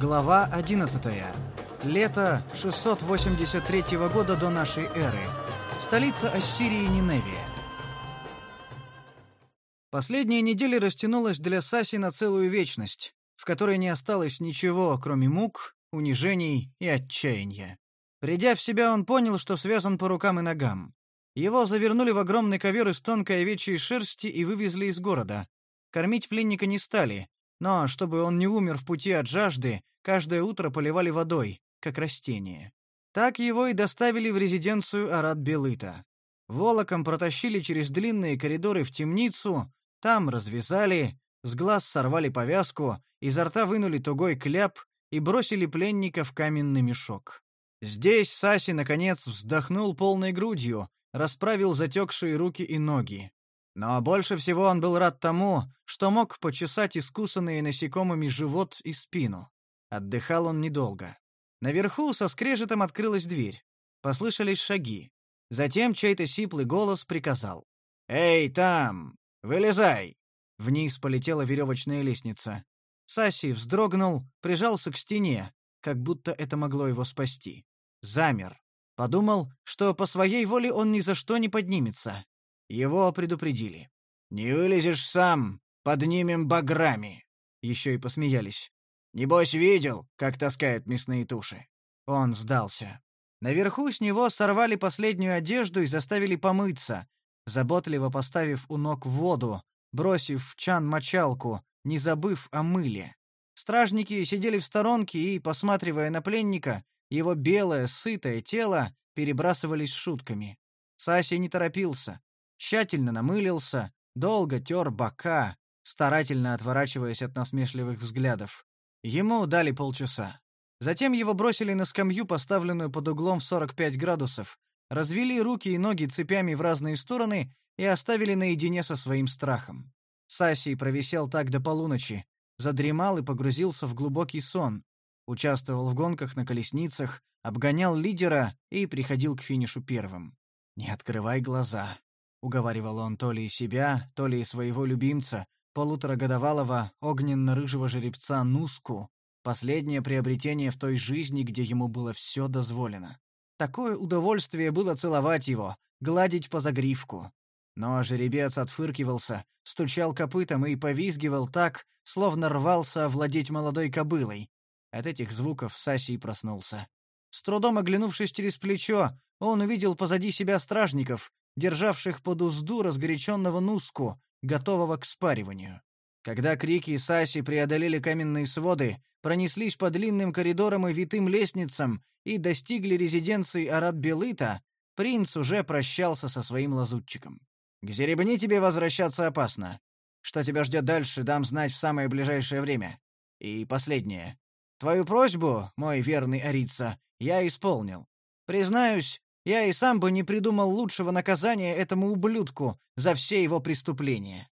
Глава 11. Лето 683 года до нашей эры. Столица Ассирии Ниневия. Последняя неделя растянулась для Саси на целую вечность, в которой не осталось ничего, кроме мук, унижений и отчаяния. Придя в себя, он понял, что связан по рукам и ногам. Его завернули в огромный ковер из тонкой овечьей шерсти и вывезли из города. Кормить пленника не стали, но чтобы он не умер в пути от жажды, каждое утро поливали водой, как растение. Так его и доставили в резиденцию Арат-Белыта. Волоком протащили через длинные коридоры в темницу, там развязали, с глаз сорвали повязку, изо рта вынули тугой кляп и бросили пленника в каменный мешок. Здесь Саси, наконец, вздохнул полной грудью, расправил затекшие руки и ноги. Но больше всего он был рад тому, что мог почесать искусанные насекомыми живот и спину. Отдыхал он недолго. Наверху со скрежетом открылась дверь. Послышались шаги. Затем чей-то сиплый голос приказал. «Эй, там! Вылезай!» Вниз полетела веревочная лестница. Саси вздрогнул, прижался к стене, как будто это могло его спасти. Замер. Подумал, что по своей воле он ни за что не поднимется. Его предупредили. «Не вылезешь сам, поднимем баграми!» Еще и посмеялись. «Небось, видел, как таскает мясные туши?» Он сдался. Наверху с него сорвали последнюю одежду и заставили помыться, заботливо поставив у ног воду, бросив в чан мочалку, не забыв о мыле. Стражники сидели в сторонке и, посматривая на пленника, его белое, сытое тело перебрасывались шутками. Саси не торопился тщательно намылился, долго тер бока, старательно отворачиваясь от насмешливых взглядов. Ему дали полчаса. Затем его бросили на скамью, поставленную под углом в 45 градусов, развели руки и ноги цепями в разные стороны и оставили наедине со своим страхом. Саси провисел так до полуночи, задремал и погрузился в глубокий сон, участвовал в гонках на колесницах, обгонял лидера и приходил к финишу первым. «Не открывай глаза», уговаривал он то ли себя, то ли своего любимца, полуторагодовалого огненно-рыжего жеребца Нуску, последнее приобретение в той жизни, где ему было все дозволено. Такое удовольствие было целовать его, гладить по загривку. Но жеребец отфыркивался, стучал копытом и повизгивал так, словно рвался овладеть молодой кобылой. От этих звуков Саси проснулся. С трудом оглянувшись через плечо, он увидел позади себя стражников, державших под узду разгоряченного Нуску, готового к спариванию. Когда крики Саси преодолели каменные своды, пронеслись по длинным коридорам и витым лестницам и достигли резиденции Арат-Белыта, принц уже прощался со своим лазутчиком. «К Зеребни тебе возвращаться опасно. Что тебя ждет дальше, дам знать в самое ближайшее время. И последнее. Твою просьбу, мой верный Арица, я исполнил. Признаюсь, я и сам бы не придумал лучшего наказания этому ублюдку за все его преступления.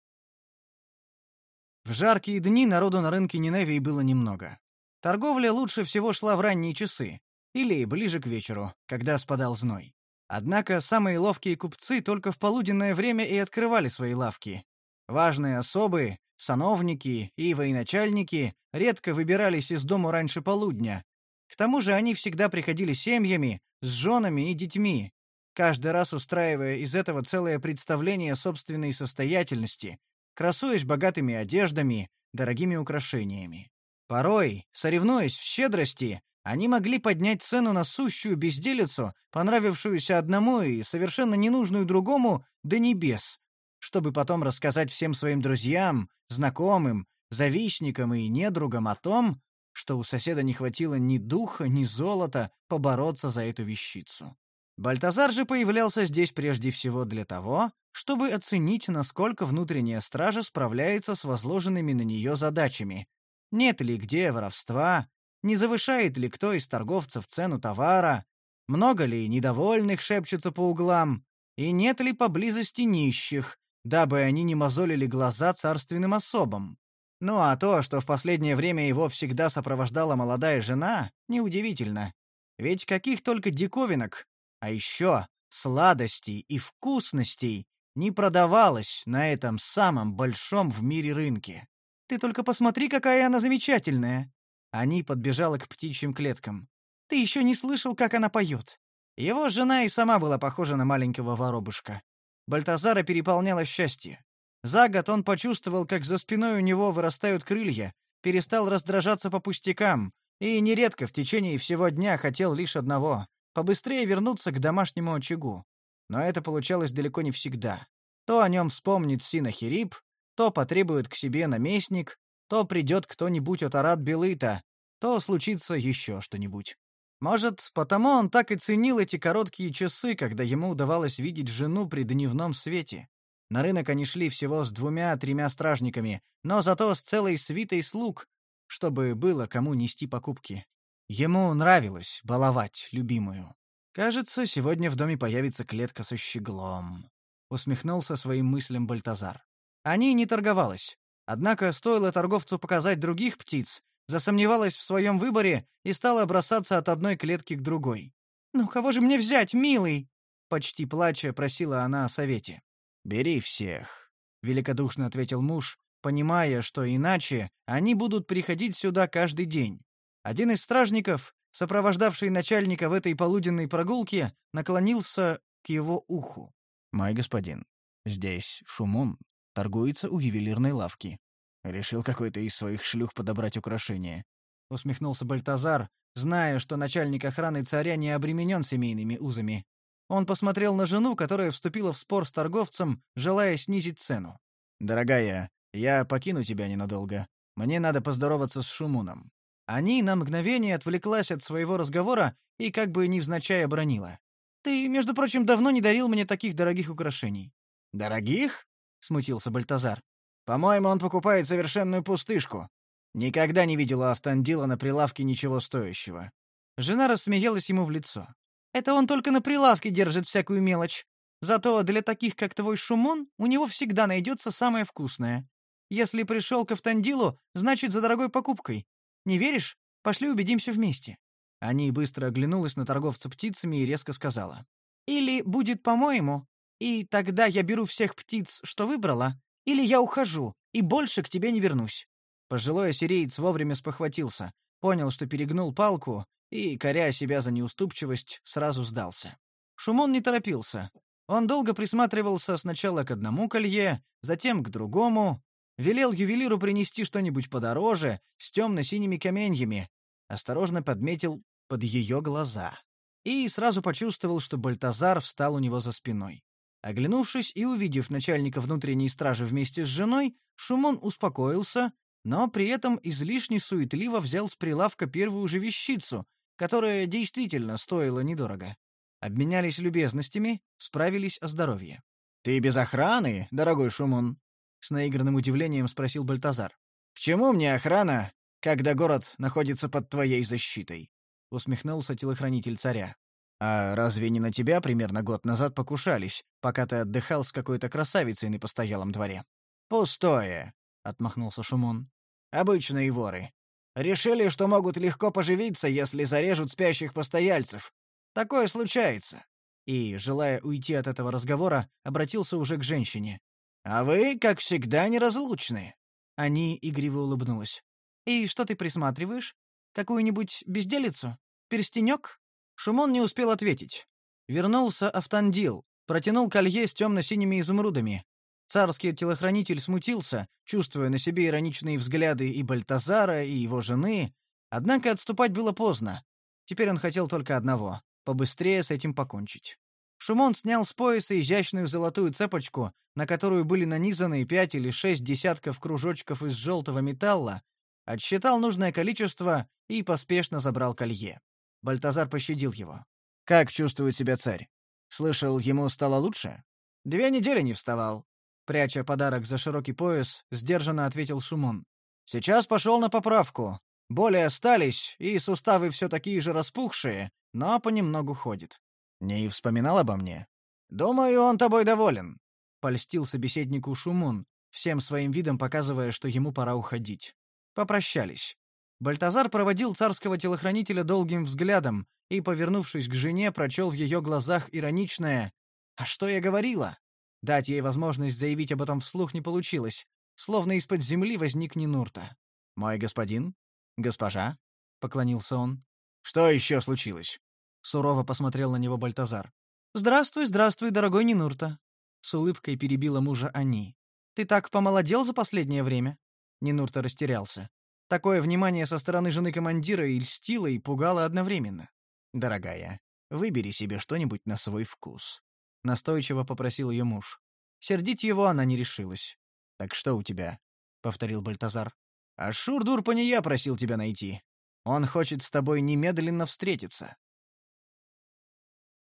В жаркие дни народу на рынке Ниневии было немного. Торговля лучше всего шла в ранние часы, или ближе к вечеру, когда спадал зной. Однако самые ловкие купцы только в полуденное время и открывали свои лавки. Важные особы, сановники и военачальники редко выбирались из дома раньше полудня. К тому же они всегда приходили семьями, с женами и детьми, каждый раз устраивая из этого целое представление собственной состоятельности, красуясь богатыми одеждами, дорогими украшениями. Порой, соревнуясь в щедрости, они могли поднять цену на сущую безделицу, понравившуюся одному и совершенно ненужную другому, до небес, чтобы потом рассказать всем своим друзьям, знакомым, завистникам и недругам о том, что у соседа не хватило ни духа, ни золота побороться за эту вещицу. Бальтазар же появлялся здесь прежде всего для того, чтобы оценить, насколько внутренняя стража справляется с возложенными на нее задачами. Нет ли где воровства, не завышает ли кто из торговцев цену товара, много ли недовольных шепчется по углам, и нет ли поблизости нищих, дабы они не мозолили глаза царственным особам. Ну а то, что в последнее время его всегда сопровождала молодая жена, неудивительно. Ведь каких только диковинок, а еще сладостей и вкусностей не продавалось на этом самом большом в мире рынке. Ты только посмотри, какая она замечательная. Ани подбежала к птичьим клеткам. «Ты еще не слышал, как она поет?» Его жена и сама была похожа на маленького воробушка. Бальтазара переполняло счастье. За год он почувствовал, как за спиной у него вырастают крылья, перестал раздражаться по пустякам и нередко в течение всего дня хотел лишь одного — побыстрее вернуться к домашнему очагу. Но это получалось далеко не всегда. То о нем вспомнит Синахирип, то потребует к себе наместник, то придет кто-нибудь от Арат Белыта, то случится еще что-нибудь. Может, потому он так и ценил эти короткие часы, когда ему удавалось видеть жену при дневном свете. На рынок они шли всего с двумя-тремя стражниками, но зато с целой свитой слуг, чтобы было кому нести покупки. Ему нравилось баловать любимую. Кажется, сегодня в доме появится клетка со щеглом. Усмехнулся своим мыслям Бальтазар. Они не торговалась. Однако стоило торговцу показать других птиц, засомневалась в своем выборе и стала бросаться от одной клетки к другой. «Ну кого же мне взять, милый?» Почти плача просила она о совете. «Бери всех», — великодушно ответил муж, понимая, что иначе они будут приходить сюда каждый день. Один из стражников, сопровождавший начальника в этой полуденной прогулке, наклонился к его уху. «Мой господин, здесь Шумун торгуется у ювелирной лавки. Решил какой-то из своих шлюх подобрать украшение. Усмехнулся Бальтазар, зная, что начальник охраны царя не обременен семейными узами. Он посмотрел на жену, которая вступила в спор с торговцем, желая снизить цену. «Дорогая, я покину тебя ненадолго. Мне надо поздороваться с Шумуном». Они на мгновение отвлеклась от своего разговора и как бы невзначай обронила. «Ты, между прочим, давно не дарил мне таких дорогих украшений». «Дорогих?» — смутился Бальтазар. «По-моему, он покупает совершенную пустышку. Никогда не видела Автандила на прилавке ничего стоящего». Жена рассмеялась ему в лицо. Это он только на прилавке держит всякую мелочь. Зато для таких, как твой Шумон, у него всегда найдется самое вкусное. Если пришел к Автандилу, значит, за дорогой покупкой. Не веришь? Пошли убедимся вместе». Они быстро оглянулась на торговца птицами и резко сказала. «Или будет по-моему, и тогда я беру всех птиц, что выбрала, или я ухожу, и больше к тебе не вернусь». Пожилой ассириец вовремя спохватился, понял, что перегнул палку, и, коря себя за неуступчивость, сразу сдался. Шумон не торопился. Он долго присматривался сначала к одному колье, затем к другому, велел ювелиру принести что-нибудь подороже, с темно-синими каменьями, осторожно подметил под ее глаза. И сразу почувствовал, что Бальтазар встал у него за спиной. Оглянувшись и увидев начальника внутренней стражи вместе с женой, Шумон успокоился, но при этом излишне суетливо взял с прилавка первую же вещицу, которая действительно стоила недорого. Обменялись любезностями, справились о здоровье. «Ты без охраны, дорогой Шумун?» — с наигранным удивлением спросил Бальтазар. «К чему мне охрана, когда город находится под твоей защитой?» — усмехнулся телохранитель царя. «А разве не на тебя примерно год назад покушались, пока ты отдыхал с какой-то красавицей на постоялом дворе?» «Пустое», — отмахнулся Шумун. «Обычные воры. Решили, что могут легко поживиться, если зарежут спящих постояльцев. Такое случается. И, желая уйти от этого разговора, обратился уже к женщине. «А вы, как всегда, неразлучны». Они игриво улыбнулась. «И что ты присматриваешь? Какую-нибудь безделицу? Перстенек?» Шумон не успел ответить. Вернулся Автандил, протянул колье с темно-синими изумрудами. Царский телохранитель смутился, чувствуя на себе ироничные взгляды и Бальтазара, и его жены, однако отступать было поздно. Теперь он хотел только одного — побыстрее с этим покончить. Шумон снял с пояса изящную золотую цепочку, на которую были нанизаны пять или шесть десятков кружочков из желтого металла, отсчитал нужное количество и поспешно забрал колье. Бальтазар пощадил его. «Как чувствует себя царь? Слышал, ему стало лучше?» «Две недели не вставал. Пряча подарок за широкий пояс, сдержанно ответил Шумон. «Сейчас пошел на поправку. Боли остались, и суставы все такие же распухшие, но понемногу ходит. Не вспоминал обо мне? Думаю, он тобой доволен», — польстил собеседнику Шумон, всем своим видом показывая, что ему пора уходить. Попрощались. Бальтазар проводил царского телохранителя долгим взглядом и, повернувшись к жене, прочел в ее глазах ироничное «А что я говорила?» Дать ей возможность заявить об этом вслух не получилось, словно из-под земли возник Нинурта. «Мой господин?» «Госпожа?» — поклонился он. «Что еще случилось?» — сурово посмотрел на него Бальтазар. «Здравствуй, здравствуй, дорогой Нинурта!» С улыбкой перебила мужа Ани. «Ты так помолодел за последнее время?» Нинурта растерялся. Такое внимание со стороны жены командира и льстило, и пугало одновременно. «Дорогая, выбери себе что-нибудь на свой вкус», — настойчиво попросил ее муж. Сердить его она не решилась. «Так что у тебя?» — повторил Бальтазар. «Ашур Дурпа не я просил тебя найти. Он хочет с тобой немедленно встретиться».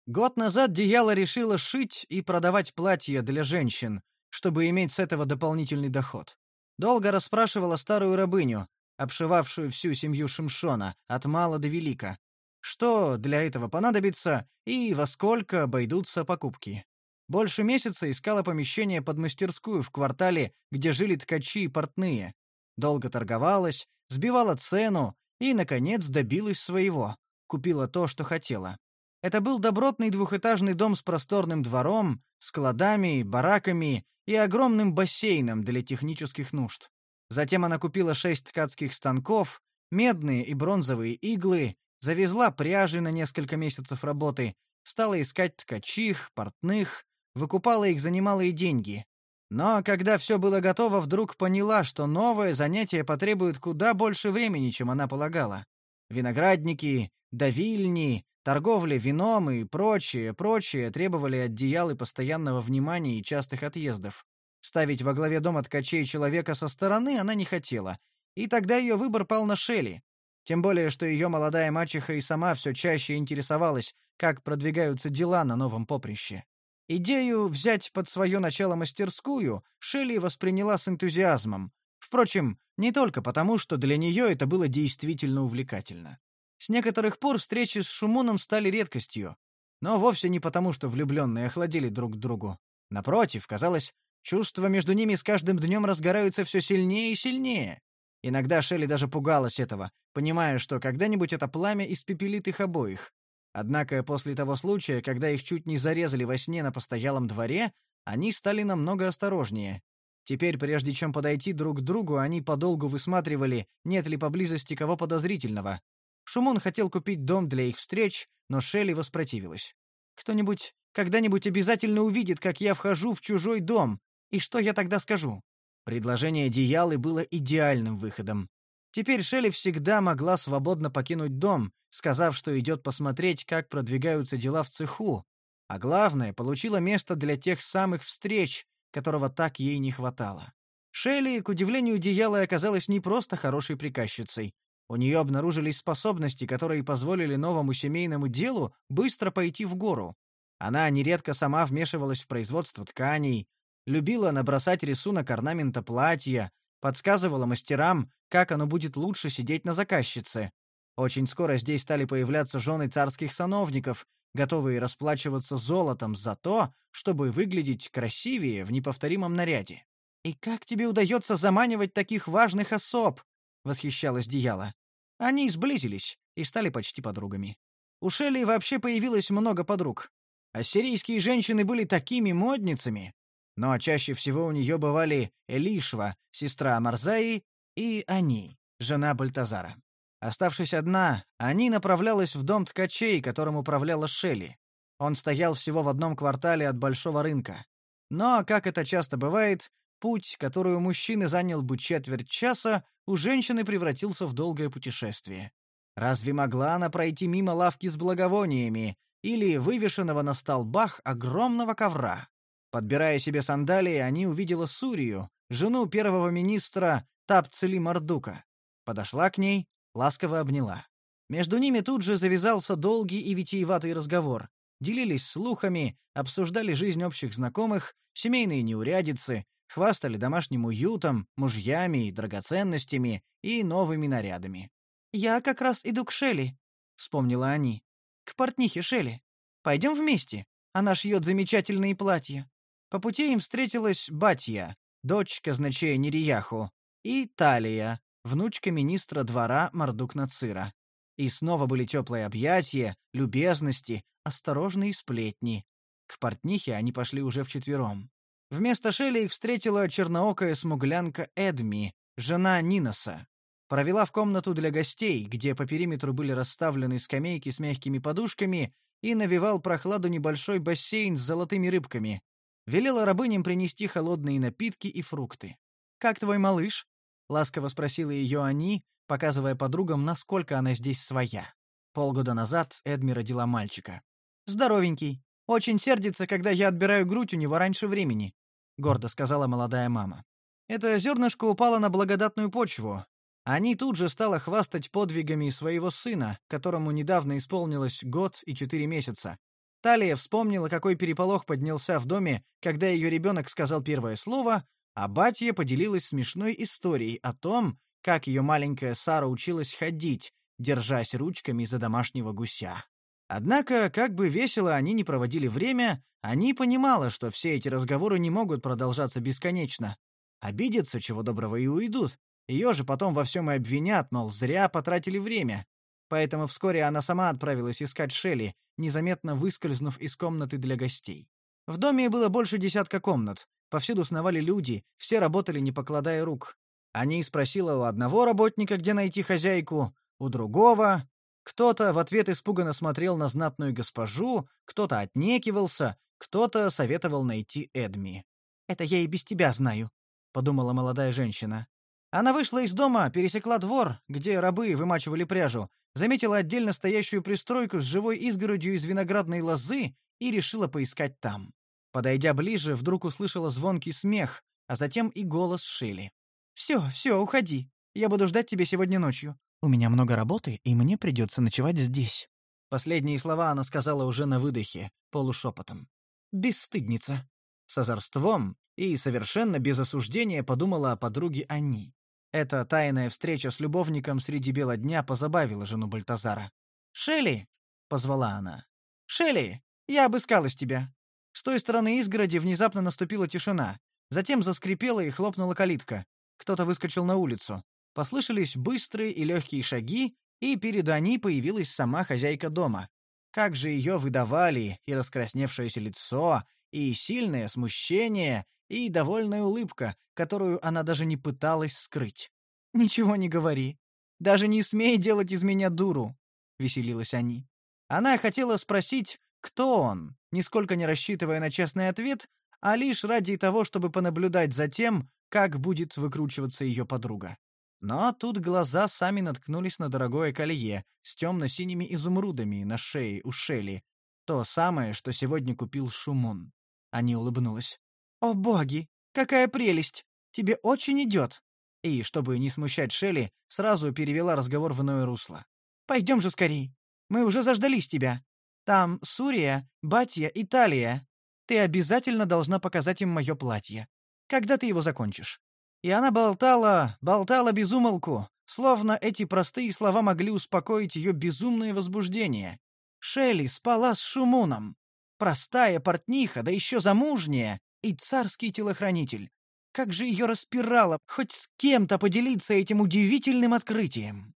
Год назад Дияла решила шить и продавать платья для женщин, чтобы иметь с этого дополнительный доход. Долго расспрашивала старую рабыню, обшивавшую всю семью Шимшона, от мала до велика, что для этого понадобится и во сколько обойдутся покупки. Больше месяца искала помещение под мастерскую в квартале, где жили ткачи и портные. Долго торговалась, сбивала цену и, наконец, добилась своего. Купила то, что хотела. Это был добротный двухэтажный дом с просторным двором, складами, бараками и огромным бассейном для технических нужд. Затем она купила шесть ткацких станков, медные и бронзовые иглы, завезла пряжи на несколько месяцев работы, стала искать ткачих, портных, выкупала их за немалые деньги. Но когда все было готово, вдруг поняла, что новое занятие потребует куда больше времени, чем она полагала. Виноградники, давильни, торговля вином и прочее, прочее требовали от Диялы постоянного внимания и частых отъездов. Ставить во главе дома ткачей человека со стороны она не хотела, и тогда ее выбор пал на Шелли. Тем более, что ее молодая мачеха и сама все чаще интересовалась, как продвигаются дела на новом поприще. Идею взять под свое начало мастерскую Шелли восприняла с энтузиазмом. Впрочем, не только потому, что для нее это было действительно увлекательно. С некоторых пор встречи с Шумуном стали редкостью, но вовсе не потому, что влюбленные охладили друг к другу. Напротив, казалось, чувства между ними с каждым днем разгораются все сильнее и сильнее. Иногда Шелли даже пугалась этого, понимая, что когда-нибудь это пламя испепелит их обоих. Однако после того случая, когда их чуть не зарезали во сне на постоялом дворе, они стали намного осторожнее. Теперь, прежде чем подойти друг к другу, они подолгу высматривали, нет ли поблизости кого подозрительного. Шумон хотел купить дом для их встреч, но Шелли воспротивилась. «Кто-нибудь когда-нибудь обязательно увидит, как я вхожу в чужой дом, и что я тогда скажу?» Предложение Диялы было идеальным выходом. Теперь Шелли всегда могла свободно покинуть дом, сказав, что идет посмотреть, как продвигаются дела в цеху, а главное, получила место для тех самых встреч, которого так ей не хватало. Шелли, к удивлению Диялы, оказалась не просто хорошей приказчицей. У нее обнаружились способности, которые позволили новому семейному делу быстро пойти в гору. Она нередко сама вмешивалась в производство тканей, любила набросать рисунок орнамента платья, подсказывала мастерам, как оно будет лучше сидеть на заказчице. Очень скоро здесь стали появляться жены царских сановников, готовые расплачиваться золотом за то, чтобы выглядеть красивее в неповторимом наряде. «И как тебе удается заманивать таких важных особ?» — восхищалась Дияла. Они сблизились и стали почти подругами. У Шелли вообще появилось много подруг. Ассирийские женщины были такими модницами, но чаще всего у нее бывали Элишва, сестра Марзаи, и Ани, жена Бальтазара. Оставшись одна, Ани направлялась в дом ткачей, которым управляла Шелли. Он стоял всего в одном квартале от большого рынка. Но, как это часто бывает, путь, который у мужчины занял бы четверть часа, у женщины превратился в долгое путешествие. Разве могла она пройти мимо лавки с благовониями или вывешенного на столбах огромного ковра? Подбирая себе сандалии, они увидела Сурию, жену первого министра Тапцели Мардука. Подошла к ней, ласково обняла. Между ними тут же завязался долгий и витиеватый разговор. Делились слухами, обсуждали жизнь общих знакомых, семейные неурядицы, хвастали домашним уютом, мужьями и драгоценностями и новыми нарядами. «Я как раз иду к Шелли», — вспомнила они. «К портнихе Шелли. Пойдем вместе. Она шьет замечательные платья. По пути им встретилась Батья, дочь казначея Нерияху, и Талия, внучка министра двора Мардук-Нацира. И снова были теплые объятия, любезности, осторожные сплетни. К портнихе они пошли уже вчетвером. Вместо Шелли их встретила черноокая смуглянка Эдми, жена Ниноса. провела в комнату для гостей, где по периметру были расставлены скамейки с мягкими подушками, и навевал прохладу небольшой бассейн с золотыми рыбками. Велела рабыням принести холодные напитки и фрукты. «Как твой малыш?» — ласково спросила ее они, показывая подругам, насколько она здесь своя. Полгода назад Эдми родила мальчика. «Здоровенький. Очень сердится, когда я отбираю грудь у него раньше времени», — гордо сказала молодая мама. Это зернышко упало на благодатную почву, они тут же стала хвастать подвигами своего сына, которому недавно исполнилось год и четыре месяца. Талия вспомнила, какой переполох поднялся в доме, когда ее ребенок сказал первое слово, а батья поделилась смешной историей о том, как ее маленькая Сара училась ходить, держась ручками за домашнего гуся. Однако, как бы весело они ни проводили время, они понимала, что все эти разговоры не могут продолжаться бесконечно. Обидятся, чего доброго, и уйдут, ее же потом во всем и обвинят, мол, зря потратили время. Поэтому вскоре она сама отправилась искать Шелли, незаметно выскользнув из комнаты для гостей. В доме было больше десятка комнат. Повсюду сновали люди, все работали, не покладая рук. Они спросила у одного работника, где найти хозяйку, у другого. Кто-то в ответ испуганно смотрел на знатную госпожу, кто-то отнекивался, кто-то советовал найти Эдми. «Это я и без тебя знаю», — подумала молодая женщина. Она вышла из дома, пересекла двор, где рабы вымачивали пряжу, заметила отдельно стоящую пристройку с живой изгородью из виноградной лозы и решила поискать там. Подойдя ближе, вдруг услышала звонкий смех, а затем и голос Шелли. «Все, все, уходи. Я буду ждать тебя сегодня ночью. У меня много работы, и мне придется ночевать здесь». Последние слова она сказала уже на выдохе, полушепотом. «Бесстыдница». С озорством и совершенно без осуждения подумала о подруге Ани. Эта тайная встреча с любовником среди бела дня позабавила жену Бальтазара. «Шелли!» — позвала она. «Шелли, я обыскалась тебя». С той стороны изгороди внезапно наступила тишина. Затем заскрипела и хлопнула калитка. Кто-то выскочил на улицу. Послышались быстрые и легкие шаги, и перед Ани появилась сама хозяйка дома. Как же ее выдавали и раскрасневшееся лицо, и сильное смущение, и довольная улыбка, которую она даже не пыталась скрыть. «Ничего не говори. Даже не смей делать из меня дуру», — веселилась они. Она хотела спросить, кто он, нисколько не рассчитывая на честный ответ, а лишь ради того, чтобы понаблюдать за тем, как будет выкручиваться ее подруга. Но тут глаза сами наткнулись на дорогое колье с темно-синими изумрудами на шее у Шелли, то самое, что сегодня купил Шумон. Они улыбнулась. «О боги, какая прелесть! Тебе очень идет!» И, чтобы не смущать Шелли, сразу перевела разговор в иное русло. «Пойдем же скорей. Мы уже заждались тебя. Там Сурия, Батья и Талия. Ты обязательно должна показать им мое платье. Когда ты его закончишь?» И она болтала, болтала без умолку, словно эти простые слова могли успокоить ее безумное возбуждение. Шелли спала с Шумуном. Простая портниха, да еще замужняя, и царский телохранитель. Как же ее распирало хоть с кем-то поделиться этим удивительным открытием.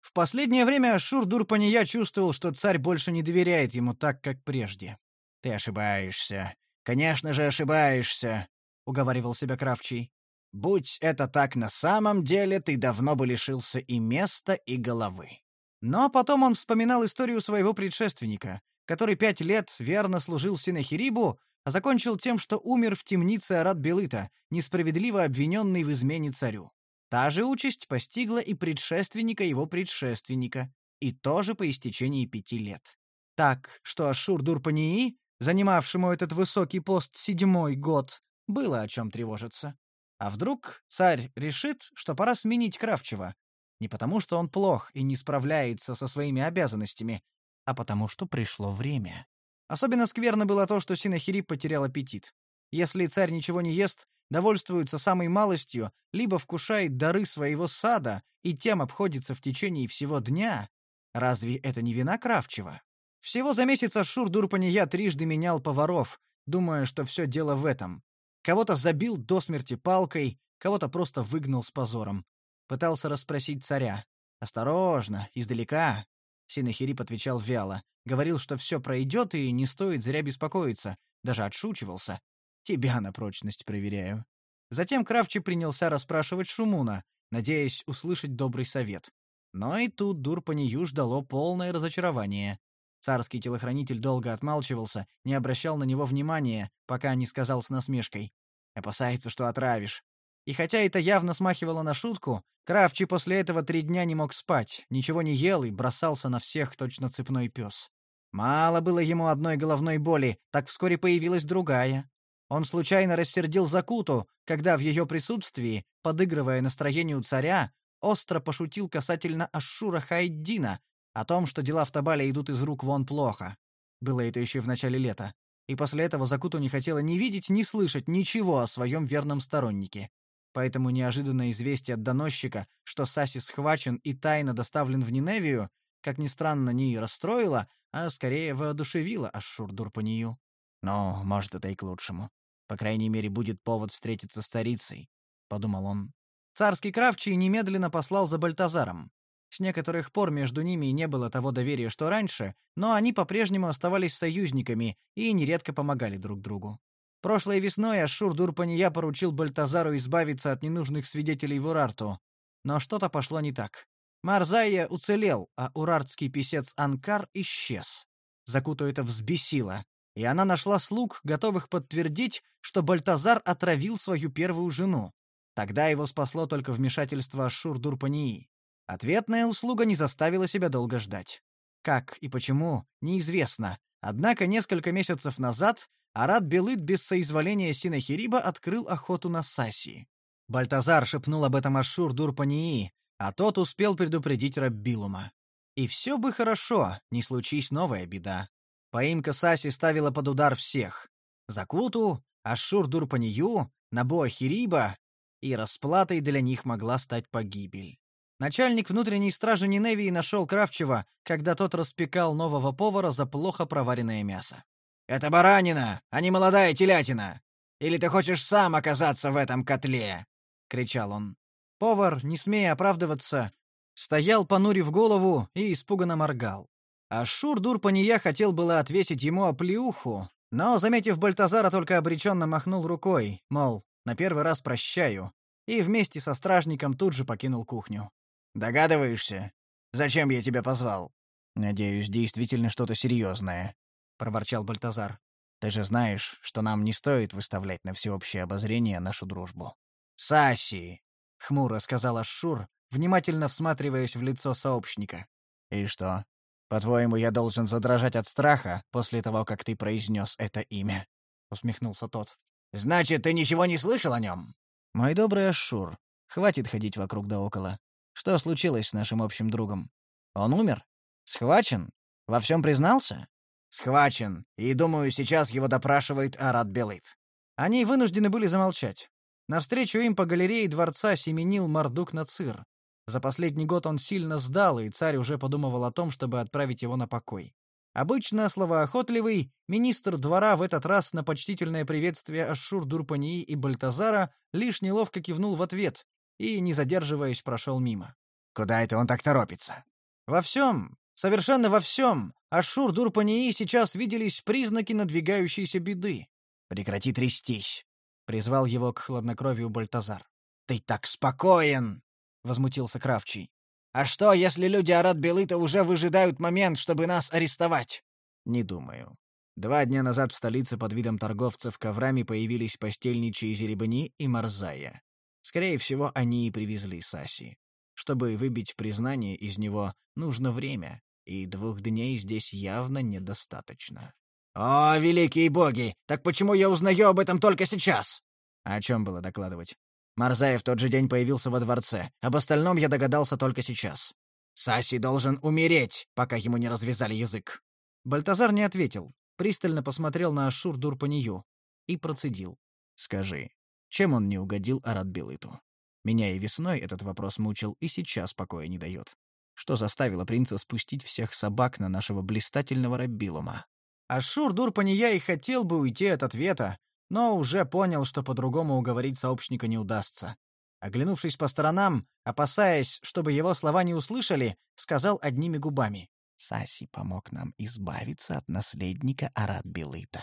В последнее время Ашур-Дурпания чувствовал, что царь больше не доверяет ему так, как прежде. «Ты ошибаешься. Конечно же, ошибаешься», — уговаривал себя Кравчий. «Будь это так на самом деле, ты давно бы лишился и места, и головы». Но потом он вспоминал историю своего предшественника, который пять лет верно служил Синахирибу, а закончил тем, что умер в темнице Арат-Белыта, несправедливо обвиненный в измене царю. Та же участь постигла и предшественника его предшественника, и тоже по истечении пяти лет. Так что Ашур-Дурпании, занимавшему этот высокий пост седьмой год, было о чем тревожиться. А вдруг царь решит, что пора сменить Кравчева? Не потому, что он плох и не справляется со своими обязанностями, а потому что пришло время. Особенно скверно было то, что Синахирип потерял аппетит. Если царь ничего не ест, довольствуется самой малостью, либо вкушает дары своего сада и тем обходится в течение всего дня, разве это не вина Кравчева? Всего за месяц Ашур Дурпания трижды менял поваров, думая, что все дело в этом. Кого-то забил до смерти палкой, кого-то просто выгнал с позором. Пытался расспросить царя. «Осторожно, издалека. Синахирип отвечал вяло. Говорил, что все пройдет и не стоит зря беспокоиться. Даже отшучивался. Тебя на прочность проверяю. Затем Кравчи принялся расспрашивать Шумуна, надеясь услышать добрый совет. Но и тут Дурпанию ждало полное разочарование. Царский телохранитель долго отмалчивался, не обращал на него внимания, пока не сказал с насмешкой. «Опасается, что отравишь». И хотя это явно смахивало на шутку, Кравчий после этого три дня не мог спать, ничего не ел и бросался на всех точно цепной пес. Мало было ему одной головной боли, так вскоре появилась другая. Он случайно рассердил Закуту, когда в ее присутствии, подыгрывая настроению царя, остро пошутил касательно Ашшура Хайддина, о том, что дела в Табале идут из рук вон плохо. Было это еще в начале лета. И после этого Закуту не хотела ни видеть, ни слышать ничего о своем верном стороннике. Поэтому неожиданное известие от доносчика, что Саси схвачен и тайно доставлен в Ниневию, как ни странно, не расстроило, а скорее воодушевило Ашшур-Дурпанию. Но, может, это и к лучшему. По крайней мере, будет повод встретиться с царицей, — подумал он. Царский Кравчий немедленно послал за Бальтазаром. С некоторых пор между ними не было того доверия, что раньше, но они по-прежнему оставались союзниками и нередко помогали друг другу. Прошлой весной Ашур Дурпания поручил Бальтазару избавиться от ненужных свидетелей в Урарту. Но что-то пошло не так. Марзая уцелел, а урартский писец Анкар исчез. Закуту это взбесило, и она нашла слуг, готовых подтвердить, что Бальтазар отравил свою первую жену. Тогда его спасло только вмешательство Ашур Дурпании. Ответная услуга не заставила себя долго ждать. Как и почему, неизвестно. Однако несколько месяцев назад Арат Белыт без соизволения Синахириба открыл охоту на Саси. Бальтазар шепнул об этом Ашур Дурпании, а тот успел предупредить Раббилума. И все бы хорошо, не случись новая беда. Поимка Саси ставила под удар всех. Закуту, Ашур Дурпанию, Набоа Хириба, и расплатой для них могла стать погибель. Начальник внутренней стражи Ниневии нашел Кравчева, когда тот распекал нового повара за плохо проваренное мясо. «Это баранина, а не молодая телятина! Или ты хочешь сам оказаться в этом котле?» — кричал он. Повар, не смея оправдываться, стоял, понурив голову, и испуганно моргал. А Шур-Дур-Пания хотел было отвесить ему оплеуху, но, заметив Бальтазара, только обреченно махнул рукой, мол, на первый раз прощаю, и вместе со стражником тут же покинул кухню. Догадываешься, зачем я тебя позвал? Надеюсь, действительно что-то серьезное, проворчал Бальтазар. Ты же знаешь, что нам не стоит выставлять на всеобщее обозрение нашу дружбу. Саси, хмуро сказала Шур, внимательно всматриваясь в лицо сообщника. И что? По-твоему, я должен задрожать от страха после того, как ты произнес это имя? усмехнулся тот. Значит, ты ничего не слышал о нем? Мой добрый Ашур, хватит ходить вокруг да около. Что случилось с нашим общим другом? Он умер? Схвачен? Во всем признался? Схвачен, и, думаю, сейчас его допрашивает Арат Белыт. Они вынуждены были замолчать. Навстречу им по галерее дворца семенил Мардук Нацир. За последний год он сильно сдал, и царь уже подумывал о том, чтобы отправить его на покой. Обычно словоохотливый, министр двора в этот раз на почтительное приветствие Ашур Дурпании и Бальтазара лишь неловко кивнул в ответ, и, не задерживаясь, прошел мимо. «Куда это он так торопится?» «Во всем, совершенно во всем, Ашур Дурпании сейчас виделись признаки надвигающейся беды. «Прекрати трястись!» — призвал его к хладнокровию Бальтазар. «Ты так спокоен!» — возмутился Кравчий. «А что, если люди Арат-Белыта уже выжидают момент, чтобы нас арестовать?» «Не думаю. Два дня назад в столице под видом торговцев коврами появились постельничие Зеребани и Марзая. Скорее всего, они и привезли Саси. Чтобы выбить признание из него, нужно время, и двух дней здесь явно недостаточно. «О, великие боги! Так почему я узнаю об этом только сейчас?» О чем было докладывать? Марзаев тот же день появился во дворце. Об остальном я догадался только сейчас. Саси должен умереть, пока ему не развязали язык. Бальтазар не ответил, пристально посмотрел на Ашур Дурпанию и процедил. «Скажи, чем он не угодил Арат-Белыту? Меня и весной этот вопрос мучил, и сейчас покоя не дает. Что заставило принца спустить всех собак на нашего блистательного Раббилума? Ашур Дурпания и хотел бы уйти от ответа, но уже понял, что по-другому уговорить сообщника не удастся. Оглянувшись по сторонам, опасаясь, чтобы его слова не услышали, сказал одними губами. «Саси помог нам избавиться от наследника Арат-Белыта».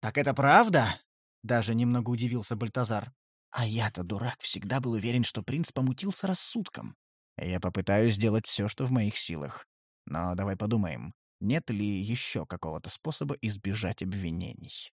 «Так это правда?» Даже немного удивился Бальтазар. А я-то, дурак, всегда был уверен, что принц помутился рассудком. Я попытаюсь сделать все, что в моих силах. Но давай подумаем, нет ли еще какого-то способа избежать обвинений.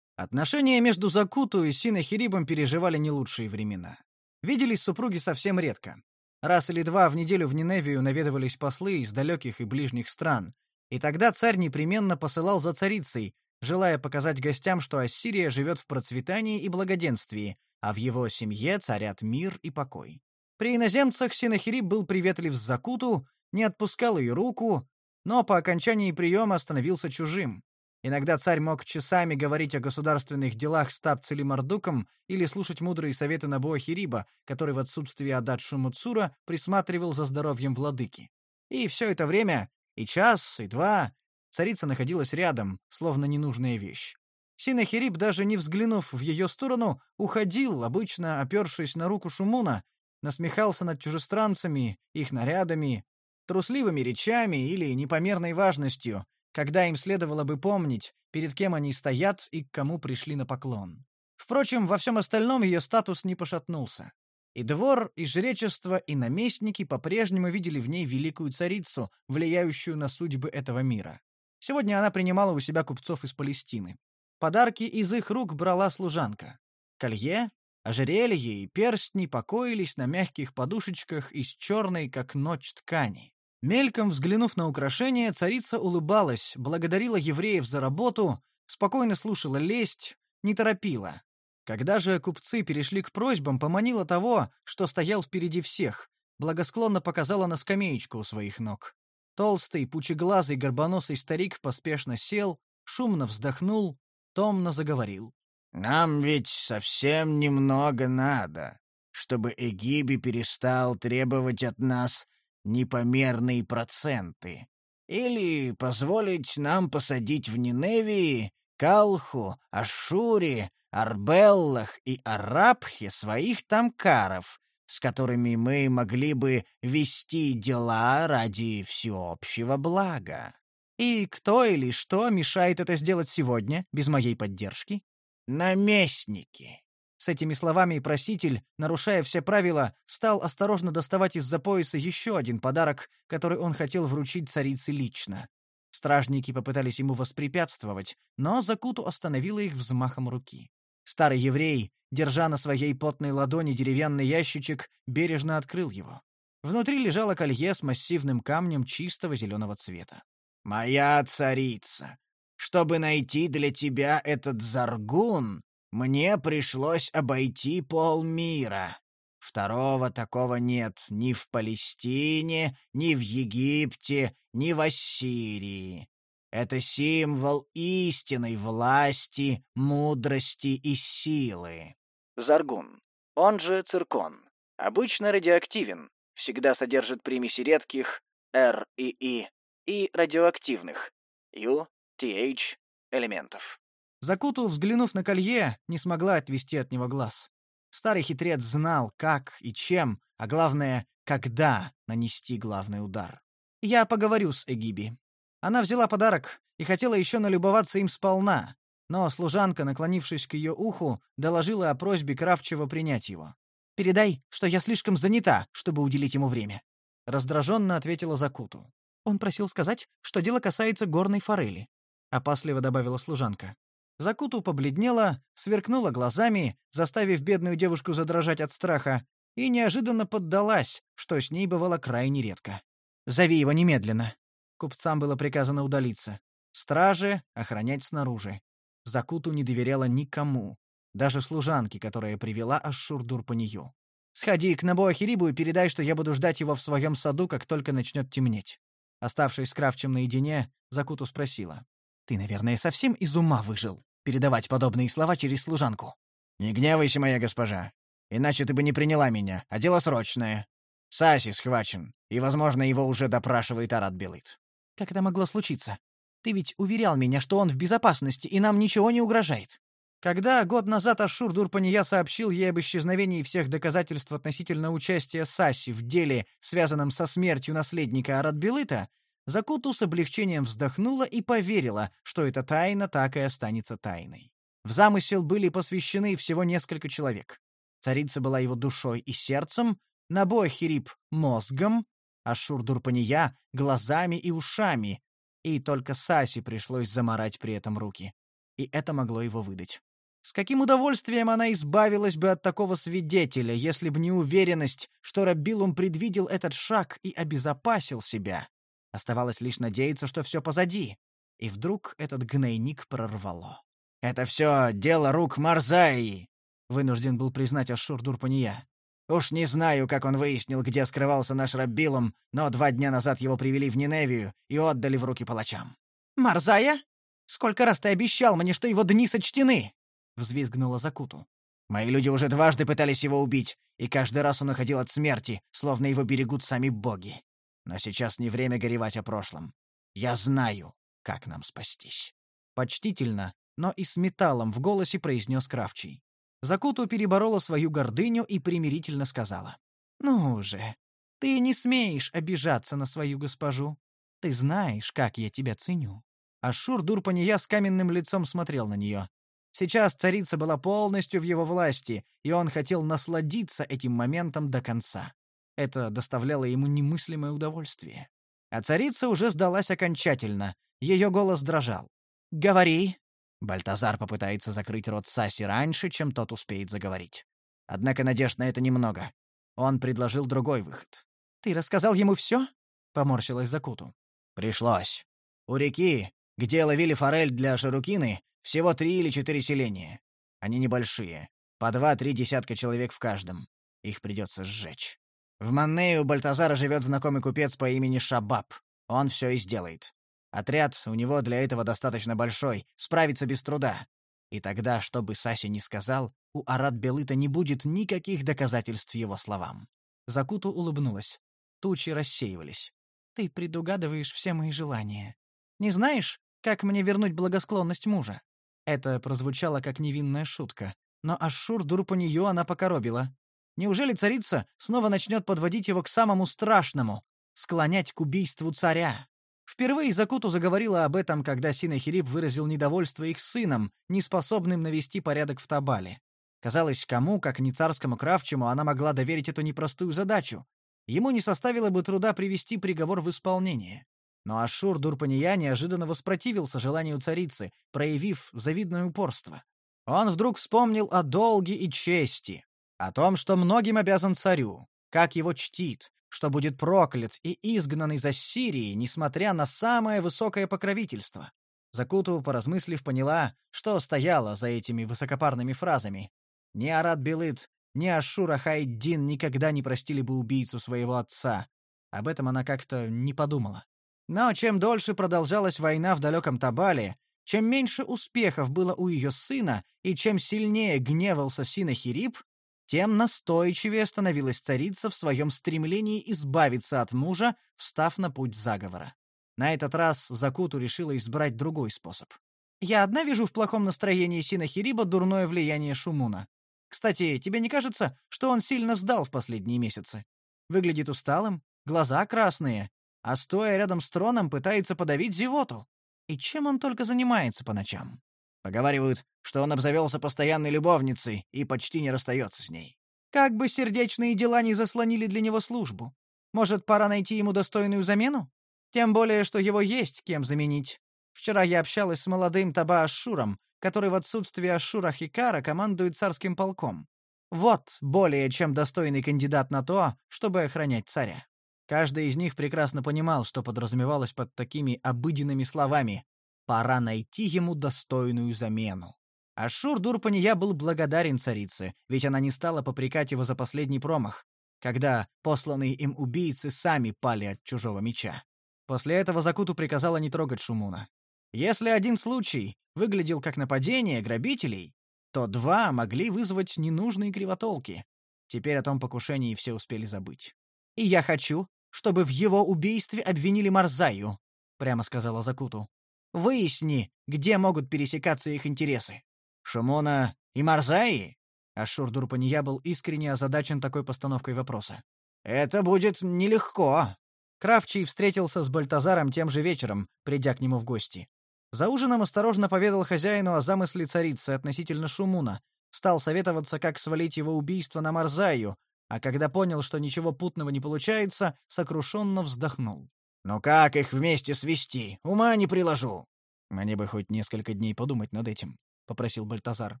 Отношения между Закуту и Синахирибом переживали не лучшие времена. Виделись супруги совсем редко. Раз или два в неделю в Ниневию наведывались послы из далеких и ближних стран, и тогда царь непременно посылал за царицей, желая показать гостям, что Ассирия живет в процветании и благоденствии, а в его семье царят мир и покой. При иноземцах Синахириб был приветлив с Закуту, не отпускал ее руку, но по окончании приема становился чужим. Иногда царь мог часами говорить о государственных делах с Тапцели Мардуком или слушать мудрые советы Набуа Хириба, который в отсутствии Адат Шумуцура присматривал за здоровьем владыки. И все это время, и час, и два, царица находилась рядом, словно ненужная вещь. Синахириб, даже не взглянув в ее сторону, уходил, обычно опершись на руку Шумуна, насмехался над чужестранцами, их нарядами, трусливыми речами или непомерной важностью, когда им следовало бы помнить, перед кем они стоят и к кому пришли на поклон. Впрочем, во всем остальном ее статус не пошатнулся. И двор, и жречество, и наместники по-прежнему видели в ней великую царицу, влияющую на судьбы этого мира. Сегодня она принимала у себя купцов из Палестины. Подарки из их рук брала служанка. Колье, ожерелье и перстни покоились на мягких подушечках из черной, как ночь, ткани. Мельком взглянув на украшения, царица улыбалась, благодарила евреев за работу, спокойно слушала лесть, не торопила. Когда же купцы перешли к просьбам, поманила того, что стоял впереди всех, благосклонно показала на скамеечку у своих ног. Толстый, пучеглазый, горбоносый старик поспешно сел, шумно вздохнул, томно заговорил. «Нам ведь совсем немного надо, чтобы Эгиби перестал требовать от нас непомерные проценты. Или позволить нам посадить в Ниневии, Калху, Ашуре, Арбеллах и Арабхе своих тамкаров, с которыми мы могли бы вести дела ради всеобщего блага. И кто или что мешает это сделать сегодня, без моей поддержки? Наместники. С этими словами проситель, нарушая все правила, стал осторожно доставать из-за пояса еще один подарок, который он хотел вручить царице лично. Стражники попытались ему воспрепятствовать, но Закуту остановила их взмахом руки. Старый еврей, держа на своей потной ладони деревянный ящичек, бережно открыл его. Внутри лежало колье с массивным камнем чистого зеленого цвета. «Моя царица, чтобы найти для тебя этот заргун, мне пришлось обойти полмира. Второго такого нет ни в Палестине, ни в Египте, ни в Ассирии. Это символ истинной власти, мудрости и силы. Заргун, он же циркон, обычно радиоактивен, всегда содержит примеси редких R и I и радиоактивных U, TH элементов. Закуту, взглянув на колье, не смогла отвести от него глаз. Старый хитрец знал, как и чем, а главное, когда нанести главный удар. «Я поговорю с Эгиби». Она взяла подарок и хотела еще налюбоваться им сполна, но служанка, наклонившись к ее уху, доложила о просьбе Кравчева принять его. «Передай, что я слишком занята, чтобы уделить ему время», — раздраженно ответила Закуту. Он просил сказать, что дело касается горной форели. Опасливо добавила служанка. Закуту побледнела, сверкнула глазами, заставив бедную девушку задрожать от страха, и неожиданно поддалась, что с ней бывало крайне редко. «Зови его немедленно». Купцам было приказано удалиться. Стражи — охранять снаружи. Закуту не доверяла никому, даже служанке, которая привела Ашшур-Дур по нее. «Сходи к Набуахирибу и передай, что я буду ждать его в своем саду, как только начнет темнеть». Оставшись с Кравчем наедине, Закуту спросила. Ты, наверное, совсем из ума выжил, передавать подобные слова через служанку. Не гневайся, моя госпожа. Иначе ты бы не приняла меня, а дело срочное. Саси схвачен, и, возможно, его уже допрашивает Арат Белыт. Как это могло случиться? Ты ведь уверял меня, что он в безопасности, и нам ничего не угрожает. Когда год назад Ашур Дурпания сообщил ей об исчезновении всех доказательств относительно участия Саси в деле, связанном со смертью наследника Аратбелыта, Закуту с облегчением вздохнула и поверила, что эта тайна так и останется тайной. В замысел были посвящены всего несколько человек. Царица была его душой и сердцем, Набоахирип — мозгом, Ашур-Дурпания — глазами и ушами, и только Саси пришлось заморать при этом руки. И это могло его выдать. С каким удовольствием она избавилась бы от такого свидетеля, если бы не уверенность, что Рабилум предвидел этот шаг и обезопасил себя. Оставалось лишь надеяться, что все позади. И вдруг этот гнойник прорвало. «Это все дело рук Марзаи!» — вынужден был признать Ашур Дурпания. «Уж не знаю, как он выяснил, где скрывался наш Раббилум, но два дня назад его привели в Ниневию и отдали в руки палачам». «Марзая? Сколько раз ты обещал мне, что его дни сочтены?» — взвизгнула Закуту. «Мои люди уже дважды пытались его убить, и каждый раз он уходил от смерти, словно его берегут сами боги. Но сейчас не время горевать о прошлом. Я знаю, как нам спастись». Почтительно, но и с металлом в голосе произнес Кравчий. Закуту переборола свою гордыню и примирительно сказала. «Ну же, ты не смеешь обижаться на свою госпожу. Ты знаешь, как я тебя ценю». Ашур Дурпания с каменным лицом смотрел на нее. Сейчас царица была полностью в его власти, и он хотел насладиться этим моментом до конца. Это доставляло ему немыслимое удовольствие. А царица уже сдалась окончательно. Ее голос дрожал. «Говори!» Бальтазар попытается закрыть рот Саси раньше, чем тот успеет заговорить. Однако надежд на это немного. Он предложил другой выход. «Ты рассказал ему все?» — поморщилась Закуту. «Пришлось. У реки, где ловили форель для Шарукины, всего три или четыре селения. Они небольшие. По два-три десятка человек в каждом. Их придется сжечь. В Маннее у Бальтазара живет знакомый купец по имени Шабаб. Он все и сделает. Отряд у него для этого достаточно большой, справится без труда. И тогда, что бы Саси ни сказал, у Арат Белыта не будет никаких доказательств его словам. Закуту улыбнулась. Тучи рассеивались. «Ты предугадываешь все мои желания. Не знаешь, как мне вернуть благосклонность мужа?» Это прозвучало как невинная шутка, но Ашур Дурпанию она покоробила. Неужели царица снова начнет подводить его к самому страшному — склонять к убийству царя? Впервые Закуту заговорила об этом, когда Синахирип выразил недовольство их сыном, неспособным навести порядок в Табале. Казалось, кому, как не царскому кравчему, она могла доверить эту непростую задачу. Ему не составило бы труда привести приговор в исполнение. Но Ашур Дурпания неожиданно воспротивился желанию царицы, проявив завидное упорство. Он вдруг вспомнил о долге и чести, о том, что многим обязан царю, как его чтит, что будет проклят и изгнан из Ассирии, несмотря на самое высокое покровительство. Закуту, поразмыслив, поняла, что стояло за этими высокопарными фразами. Ни Арат Белыт, ни Ашура Хайддин никогда не простили бы убийцу своего отца. Об этом она как-то не подумала. Но чем дольше продолжалась война в далеком Табале, чем меньше успехов было у ее сына и чем сильнее гневался Синахирип, тем настойчивее становилась царица в своем стремлении избавиться от мужа, встав на путь заговора. На этот раз Закуту решила избрать другой способ. «Я одна вижу в плохом настроении Синахириба дурное влияние Шумуна. Кстати, тебе не кажется, что он сильно сдал в последние месяцы? Выглядит усталым, глаза красные, а стоя рядом с троном пытается подавить зевоту. И чем он только занимается по ночам? Поговаривают, что он обзавелся постоянной любовницей и почти не расстается с ней. Как бы сердечные дела не заслонили для него службу. Может, пора найти ему достойную замену? Тем более, что его есть кем заменить. Вчера я общалась с молодым Таба Ашуром, который в отсутствие Ашура Хикара командует царским полком. Вот более чем достойный кандидат на то, чтобы охранять царя. Каждый из них прекрасно понимал, что подразумевалось под такими обыденными словами. Пора найти ему достойную замену. Ашур Дурпания был благодарен царице, ведь она не стала попрекать его за последний промах, когда посланные им убийцы сами пали от чужого меча. После этого Закуту приказала не трогать Шумуна. Если один случай выглядел как нападение грабителей, то два могли вызвать ненужные кривотолки. Теперь о том покушении все успели забыть. И я хочу, чтобы в его убийстве обвинили Марзаю, прямо сказала Закуту. Выясни, где могут пересекаться их интересы. Шумона и Марзаи? Ашур Дурпания был искренне озадачен такой постановкой вопроса. Это будет нелегко. Кравчий встретился с Бальтазаром тем же вечером, придя к нему в гости. За ужином осторожно поведал хозяину о замысле царицы относительно Шумуна, стал советоваться, как свалить его убийство на Марзаю, а когда понял, что ничего путного не получается, сокрушенно вздохнул. «Ну как их вместе свести? Ума не приложу!» «Мне бы хоть несколько дней подумать над этим», — попросил Бальтазар.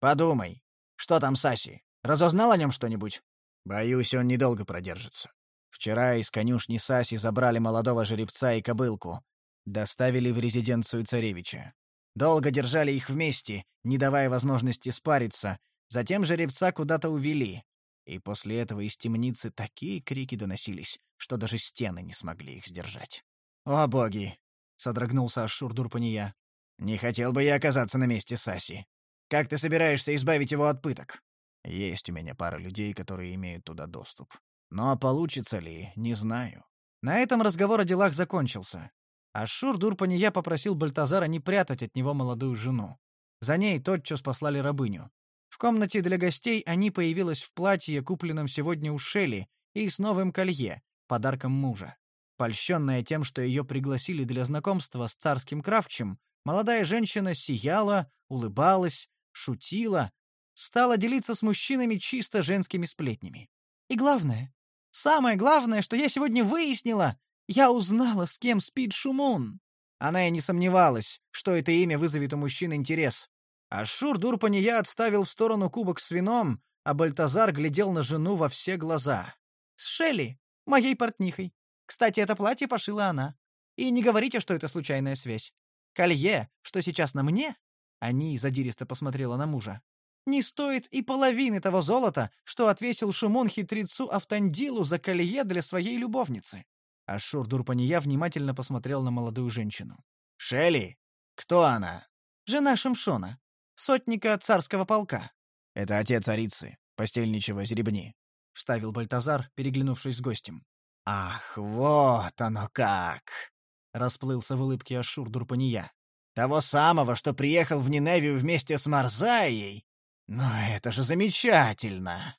«Подумай. Что там Саси? Разузнал о нем что-нибудь?» «Боюсь, он недолго продержится. Вчера из конюшни Саси забрали молодого жеребца и кобылку. Доставили в резиденцию царевича. Долго держали их вместе, не давая возможности спариться. Затем жеребца куда-то увели. И после этого из темницы такие крики доносились, что даже стены не смогли их сдержать. «О, боги!» — содрогнулся Ашур Дурпания. «Не хотел бы я оказаться на месте Саси. Как ты собираешься избавить его от пыток?» «Есть у меня пара людей, которые имеют туда доступ. Но получится ли, не знаю». На этом разговор о делах закончился. Ашур Дурпания попросил Бальтазара не прятать от него молодую жену. За ней тотчас послали рабыню. В комнате для гостей они появилась в платье, купленном сегодня у Шелли, и с новым колье, подарком мужа. Польщенная тем, что ее пригласили для знакомства с царским кравчем, молодая женщина сияла, улыбалась, шутила, стала делиться с мужчинами чисто женскими сплетнями. И главное, самое главное, что я сегодня выяснила, я узнала, с кем спит Шумун. Она и не сомневалась, что это имя вызовет у мужчин интерес. Ашур Дурпания отставил в сторону кубок с вином, а Бальтазар глядел на жену во все глаза. «С Шелли, моей портнихой. Кстати, это платье пошила она. И не говорите, что это случайная связь. Колье, что сейчас на мне...» Они задиристо посмотрела на мужа. «Не стоит и половины того золота, что отвесил Шумон хитрецу Автандилу за колье для своей любовницы». Ашур Дурпания внимательно посмотрел на молодую женщину. «Шелли? Кто она?» «Жена Шимшона сотника царского полка. — Это отец царицы, постельничего Зеребни, — вставил Бальтазар, переглянувшись с гостем. — Ах, вот оно как! — расплылся в улыбке Ашур Дурпания. — Того самого, что приехал в Ниневию вместе с Марзаей? Но это же замечательно!